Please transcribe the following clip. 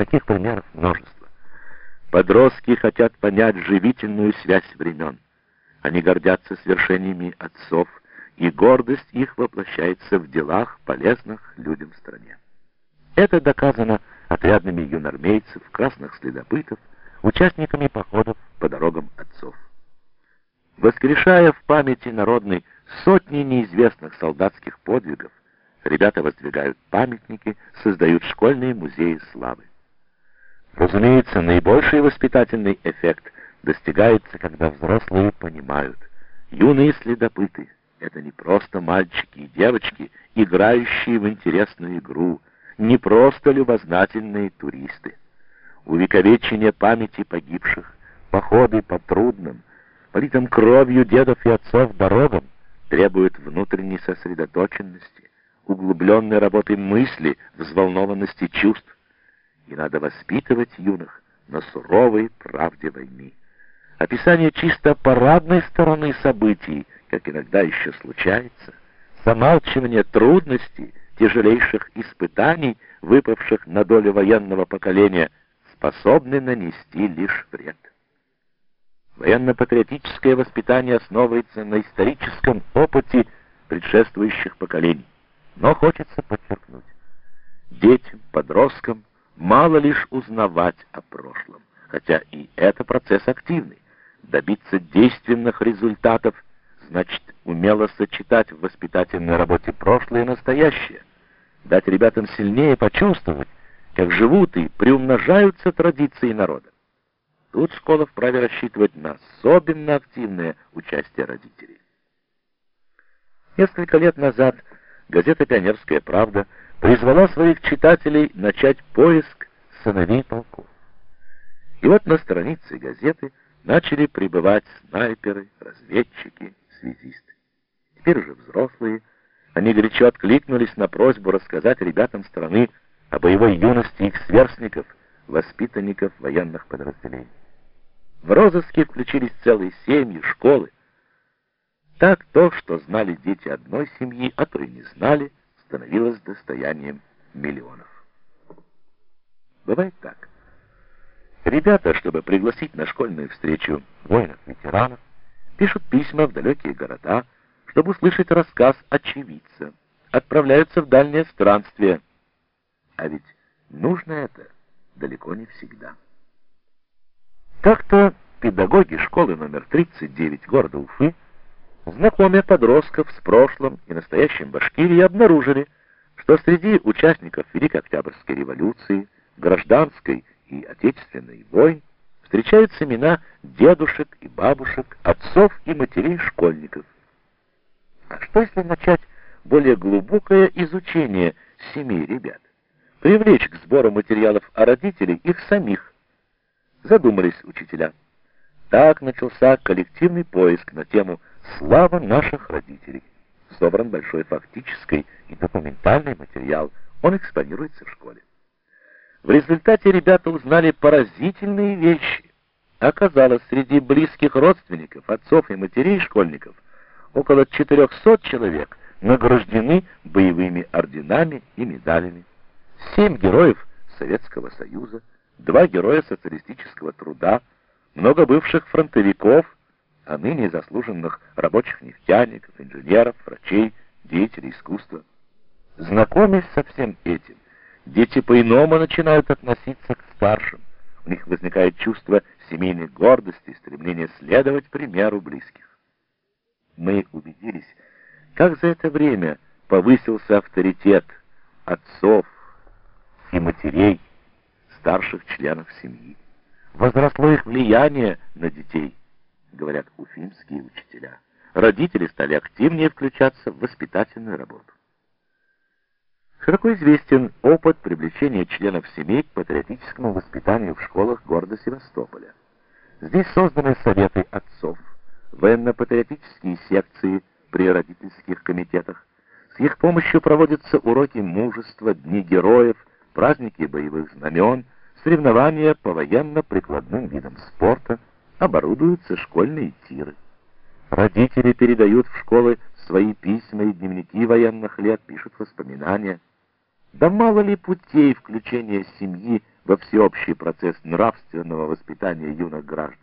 Таких примеров множество. Подростки хотят понять живительную связь времен. Они гордятся свершениями отцов, и гордость их воплощается в делах, полезных людям в стране. Это доказано отрядами юнормейцев, красных следопытов, участниками походов по дорогам отцов. Воскрешая в памяти народной сотни неизвестных солдатских подвигов, ребята воздвигают памятники, создают школьные музеи славы. Разумеется, наибольший воспитательный эффект достигается, когда взрослые понимают, юные следопыты — это не просто мальчики и девочки, играющие в интересную игру, не просто любознательные туристы. Увековечение памяти погибших, походы по трудным, политым кровью дедов и отцов дорогам требуют внутренней сосредоточенности, углубленной работы мысли, взволнованности чувств и надо воспитывать юных на суровой правде войны. Описание чисто парадной стороны событий, как иногда еще случается, замалчивание трудностей, тяжелейших испытаний, выпавших на долю военного поколения, способны нанести лишь вред. Военно-патриотическое воспитание основывается на историческом опыте предшествующих поколений. Но хочется подчеркнуть, детям, подросткам мало лишь узнавать о прошлом, хотя и это процесс активный. Добиться действенных результатов значит умело сочетать в воспитательной работе прошлое и настоящее, дать ребятам сильнее почувствовать, как живут и приумножаются традиции народа. Тут школа вправе рассчитывать на особенно активное участие родителей. Несколько лет назад газета «Пионерская правда» призвала своих читателей начать поиск сыновей полков. И вот на странице газеты начали прибывать снайперы, разведчики, связисты. Теперь уже взрослые, они горячо откликнулись на просьбу рассказать ребятам страны о боевой юности их сверстников, воспитанников военных подразделений. В розыске включились целые семьи, школы. Так то, что знали дети одной семьи, а то и не знали, становилось достоянием миллионов. Бывает так. Ребята, чтобы пригласить на школьную встречу воинов-ветеранов, пишут письма в далекие города, чтобы услышать рассказ очевидца, отправляются в дальнее странствие. А ведь нужно это далеко не всегда. Как-то педагоги школы номер 39 города Уфы Знакомые подростков с прошлым и настоящим Башкирии обнаружили, что среди участников Великой Октябрьской революции, гражданской и отечественной войн встречаются имена дедушек и бабушек, отцов и матерей школьников. А что если начать более глубокое изучение семей ребят? Привлечь к сбору материалов о родителях их самих? Задумались учителя. Так начался коллективный поиск на тему Слава наших родителей. Собран большой фактический и документальный материал. Он экспонируется в школе. В результате ребята узнали поразительные вещи. Оказалось, среди близких родственников, отцов и матерей школьников, около 400 человек награждены боевыми орденами и медалями. Семь героев Советского Союза, два героя социалистического труда, много бывших фронтовиков – а ныне заслуженных рабочих нефтяников, инженеров, врачей, деятелей искусства. Знакомясь со всем этим, дети по-иному начинают относиться к старшим. У них возникает чувство семейной гордости, стремление следовать примеру близких. Мы убедились, как за это время повысился авторитет отцов и матерей, старших членов семьи. Возросло их влияние на детей говорят уфимские учителя. Родители стали активнее включаться в воспитательную работу. Широко известен опыт привлечения членов семей к патриотическому воспитанию в школах города Севастополя. Здесь созданы советы отцов, военно-патриотические секции при родительских комитетах. С их помощью проводятся уроки мужества, дни героев, праздники боевых знамен, соревнования по военно-прикладным видам спорта, оборудуются школьные тиры. Родители передают в школы свои письма и дневники военных лет, пишут воспоминания. Да мало ли путей включения семьи во всеобщий процесс нравственного воспитания юных граждан.